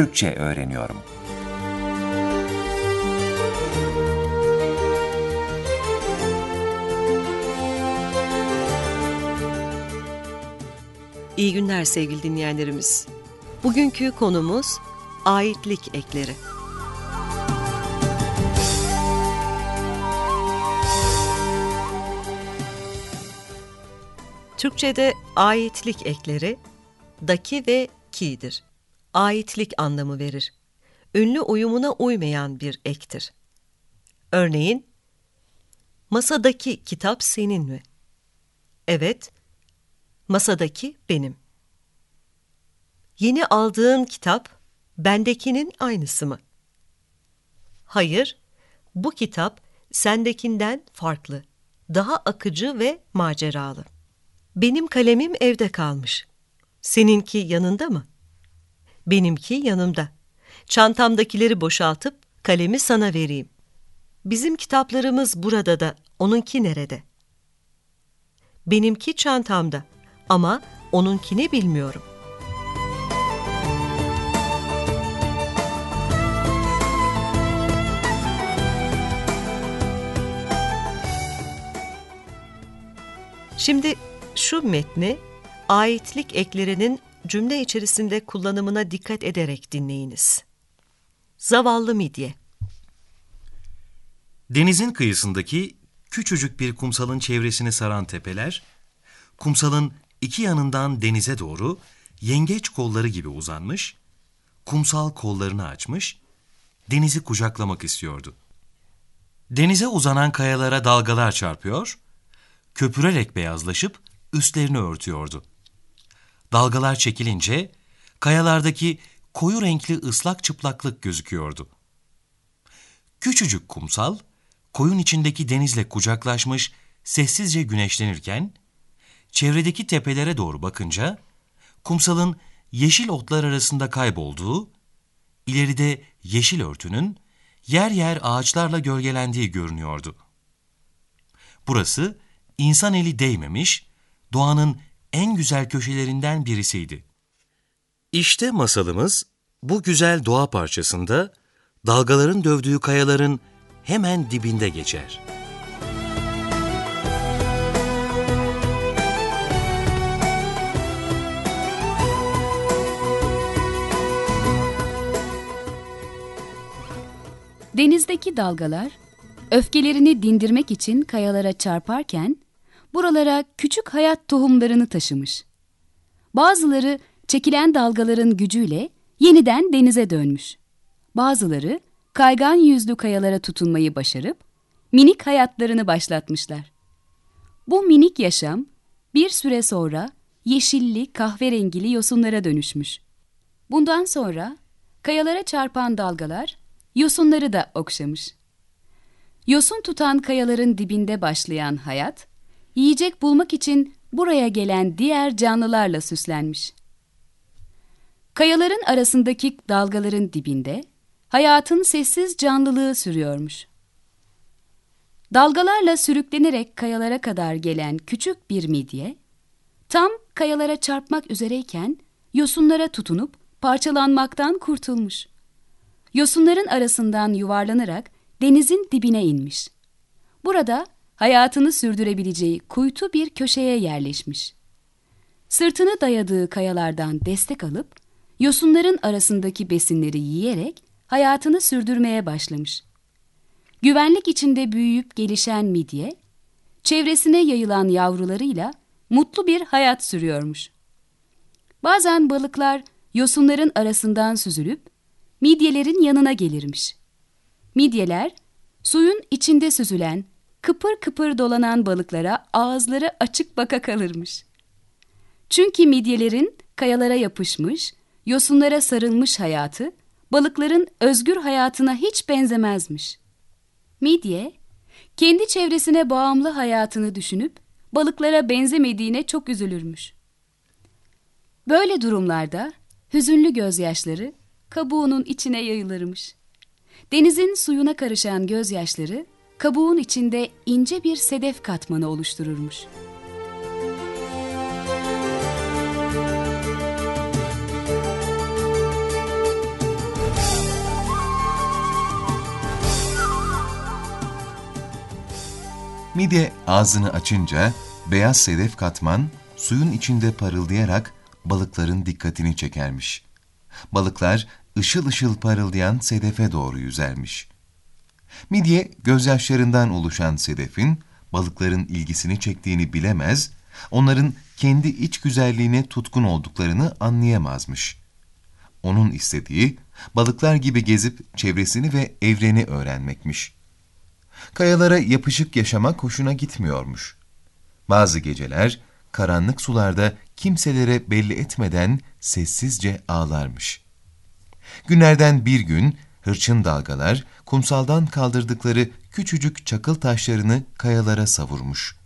Türkçe öğreniyorum. İyi günler sevgili dinleyenlerimiz. Bugünkü konumuz aitlik ekleri. Türkçe'de aitlik ekleri daki ve ki'dir. Aitlik anlamı verir. Ünlü uyumuna uymayan bir ektir. Örneğin, masadaki kitap senin mi? Evet, masadaki benim. Yeni aldığın kitap bendekinin aynısı mı? Hayır, bu kitap sendekinden farklı, daha akıcı ve maceralı. Benim kalemim evde kalmış. Seninki yanında mı? Benimki yanımda. Çantamdakileri boşaltıp kalemi sana vereyim. Bizim kitaplarımız burada da, onunki nerede? Benimki çantamda ama onunkini bilmiyorum. Şimdi şu metni aitlik eklerinin cümle içerisinde kullanımına dikkat ederek dinleyiniz. Zavallı midye. Denizin kıyısındaki küçücük bir kumsalın çevresini saran tepeler, kumsalın iki yanından denize doğru yengeç kolları gibi uzanmış, kumsal kollarını açmış, denizi kucaklamak istiyordu. Denize uzanan kayalara dalgalar çarpıyor, köpürerek beyazlaşıp üstlerini örtüyordu. Dalgalar çekilince kayalardaki koyu renkli ıslak çıplaklık gözüküyordu. Küçücük kumsal, koyun içindeki denizle kucaklaşmış, sessizce güneşlenirken, çevredeki tepelere doğru bakınca, kumsalın yeşil otlar arasında kaybolduğu, ileride yeşil örtünün yer yer ağaçlarla gölgelendiği görünüyordu. Burası insan eli değmemiş, doğanın en güzel köşelerinden birisiydi. İşte masalımız bu güzel doğa parçasında dalgaların dövdüğü kayaların hemen dibinde geçer. Denizdeki dalgalar öfkelerini dindirmek için kayalara çarparken buralara küçük hayat tohumlarını taşımış. Bazıları çekilen dalgaların gücüyle yeniden denize dönmüş. Bazıları kaygan yüzlü kayalara tutunmayı başarıp minik hayatlarını başlatmışlar. Bu minik yaşam bir süre sonra yeşilli kahverengili yosunlara dönüşmüş. Bundan sonra kayalara çarpan dalgalar yosunları da okşamış. Yosun tutan kayaların dibinde başlayan hayat, yiyecek bulmak için buraya gelen diğer canlılarla süslenmiş. Kayaların arasındaki dalgaların dibinde hayatın sessiz canlılığı sürüyormuş. Dalgalarla sürüklenerek kayalara kadar gelen küçük bir midye, tam kayalara çarpmak üzereyken yosunlara tutunup parçalanmaktan kurtulmuş. Yosunların arasından yuvarlanarak denizin dibine inmiş. Burada hayatını sürdürebileceği kuytu bir köşeye yerleşmiş. Sırtını dayadığı kayalardan destek alıp, yosunların arasındaki besinleri yiyerek hayatını sürdürmeye başlamış. Güvenlik içinde büyüyüp gelişen midye, çevresine yayılan yavrularıyla mutlu bir hayat sürüyormuş. Bazen balıklar yosunların arasından süzülüp midyelerin yanına gelirmiş. Midyeler, suyun içinde süzülen, kıpır kıpır dolanan balıklara ağızları açık baka kalırmış. Çünkü midyelerin kayalara yapışmış, yosunlara sarılmış hayatı, balıkların özgür hayatına hiç benzemezmiş. Midye, kendi çevresine bağımlı hayatını düşünüp, balıklara benzemediğine çok üzülürmüş. Böyle durumlarda hüzünlü gözyaşları kabuğunun içine yayılırmış. Denizin suyuna karışan gözyaşları kabuğun içinde ince bir sedef katmanı oluştururmuş. Midye ağzını açınca beyaz sedef katman suyun içinde parıldayarak balıkların dikkatini çekermiş. Balıklar ışıl ışıl parıldayan sedefe doğru yüzermiş. Midye gözyaşlarından oluşan sedefin balıkların ilgisini çektiğini bilemez, onların kendi iç güzelliğine tutkun olduklarını anlayamazmış. Onun istediği balıklar gibi gezip çevresini ve evreni öğrenmekmiş. Kayalara yapışık yaşamak hoşuna gitmiyormuş. Bazı geceler karanlık sularda kimselere belli etmeden sessizce ağlarmış. Günlerden bir gün hırçın dalgalar kumsaldan kaldırdıkları küçücük çakıl taşlarını kayalara savurmuş.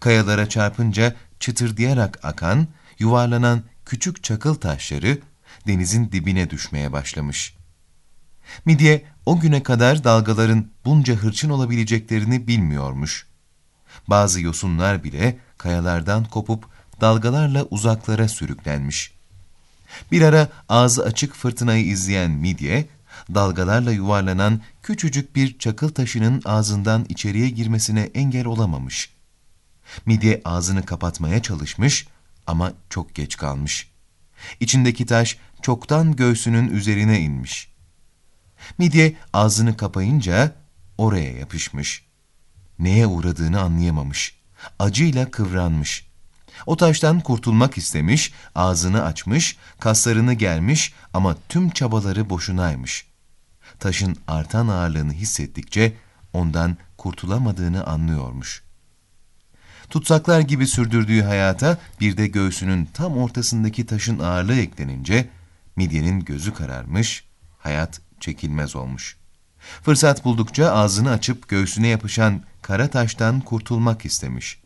Kayalara çarpınca çıtırdayarak akan, yuvarlanan küçük çakıl taşları denizin dibine düşmeye başlamış. Midye o güne kadar dalgaların bunca hırçın olabileceklerini bilmiyormuş. Bazı yosunlar bile kayalardan kopup dalgalarla uzaklara sürüklenmiş. Bir ara ağzı açık fırtınayı izleyen midye, dalgalarla yuvarlanan küçücük bir çakıl taşının ağzından içeriye girmesine engel olamamış. Midye ağzını kapatmaya çalışmış ama çok geç kalmış. İçindeki taş çoktan göğsünün üzerine inmiş. Midye ağzını kapayınca oraya yapışmış. Neye uğradığını anlayamamış. Acıyla kıvranmış. O taştan kurtulmak istemiş, ağzını açmış, kaslarını germiş ama tüm çabaları boşunaymış. Taşın artan ağırlığını hissettikçe ondan kurtulamadığını anlıyormuş. Tutsaklar gibi sürdürdüğü hayata bir de göğsünün tam ortasındaki taşın ağırlığı eklenince midyenin gözü kararmış, hayat çekilmez olmuş. Fırsat buldukça ağzını açıp göğsüne yapışan kara taştan kurtulmak istemiş.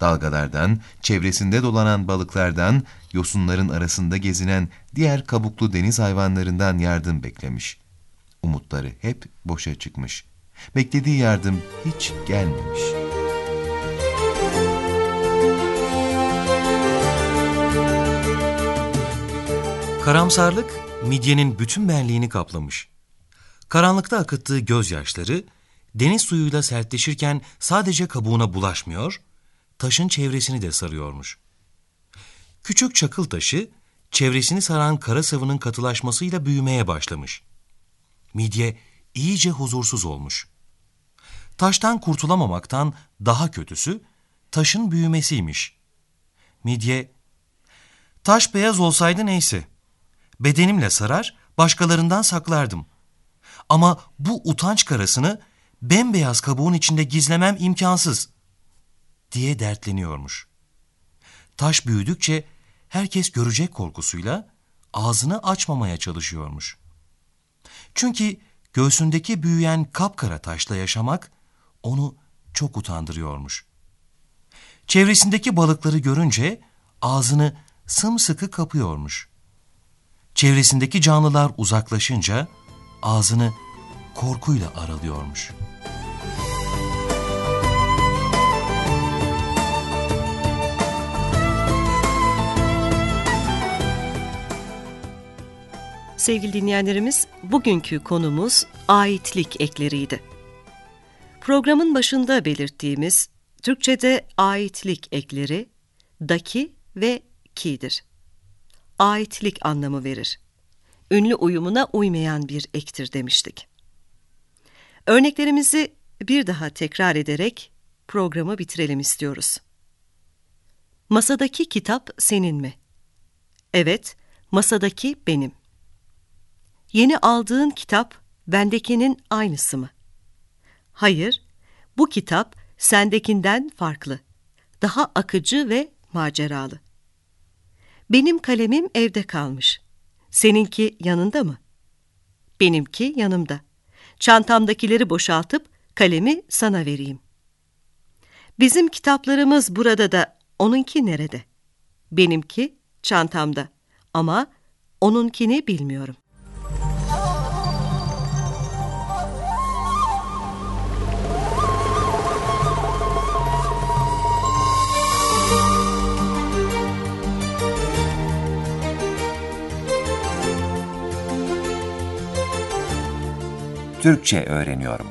Dalgalardan, çevresinde dolanan balıklardan, yosunların arasında gezinen diğer kabuklu deniz hayvanlarından yardım beklemiş. Umutları hep boşa çıkmış. Beklediği yardım hiç gelmemiş. Karamsarlık midyenin bütün benliğini kaplamış. Karanlıkta akıttığı gözyaşları deniz suyuyla sertleşirken sadece kabuğuna bulaşmıyor, taşın çevresini de sarıyormuş. Küçük çakıl taşı çevresini saran kara sıvının katılaşmasıyla büyümeye başlamış. Midye iyice huzursuz olmuş. Taştan kurtulamamaktan daha kötüsü taşın büyümesiymiş. Midye, taş beyaz olsaydı neyse, bedenimle sarar, başkalarından saklardım. Ama bu utanç karasını bembeyaz kabuğun içinde gizlemem imkansız diye dertleniyormuş. Taş büyüdükçe herkes görecek korkusuyla ağzını açmamaya çalışıyormuş. Çünkü göğsündeki büyüyen kapkara taşla yaşamak onu çok utandırıyormuş. Çevresindeki balıkları görünce ağzını sımsıkı kapıyormuş. Çevresindeki canlılar uzaklaşınca ağzını korkuyla aralıyormuş. Sevgili dinleyenlerimiz, bugünkü konumuz aitlik ekleriydi. Programın başında belirttiğimiz Türkçe'de aitlik ekleri daki ve ki'dir. Aitlik anlamı verir. Ünlü uyumuna uymayan bir ektir demiştik. Örneklerimizi bir daha tekrar ederek programı bitirelim istiyoruz. Masadaki kitap senin mi? Evet, masadaki benim. Yeni aldığın kitap bendekinin aynısı mı? Hayır, bu kitap sendekinden farklı, daha akıcı ve maceralı. Benim kalemim evde kalmış. Seninki yanında mı? Benimki yanımda. Çantamdakileri boşaltıp kalemi sana vereyim. Bizim kitaplarımız burada da onunki nerede? Benimki çantamda ama onunkini bilmiyorum. Türkçe öğreniyorum.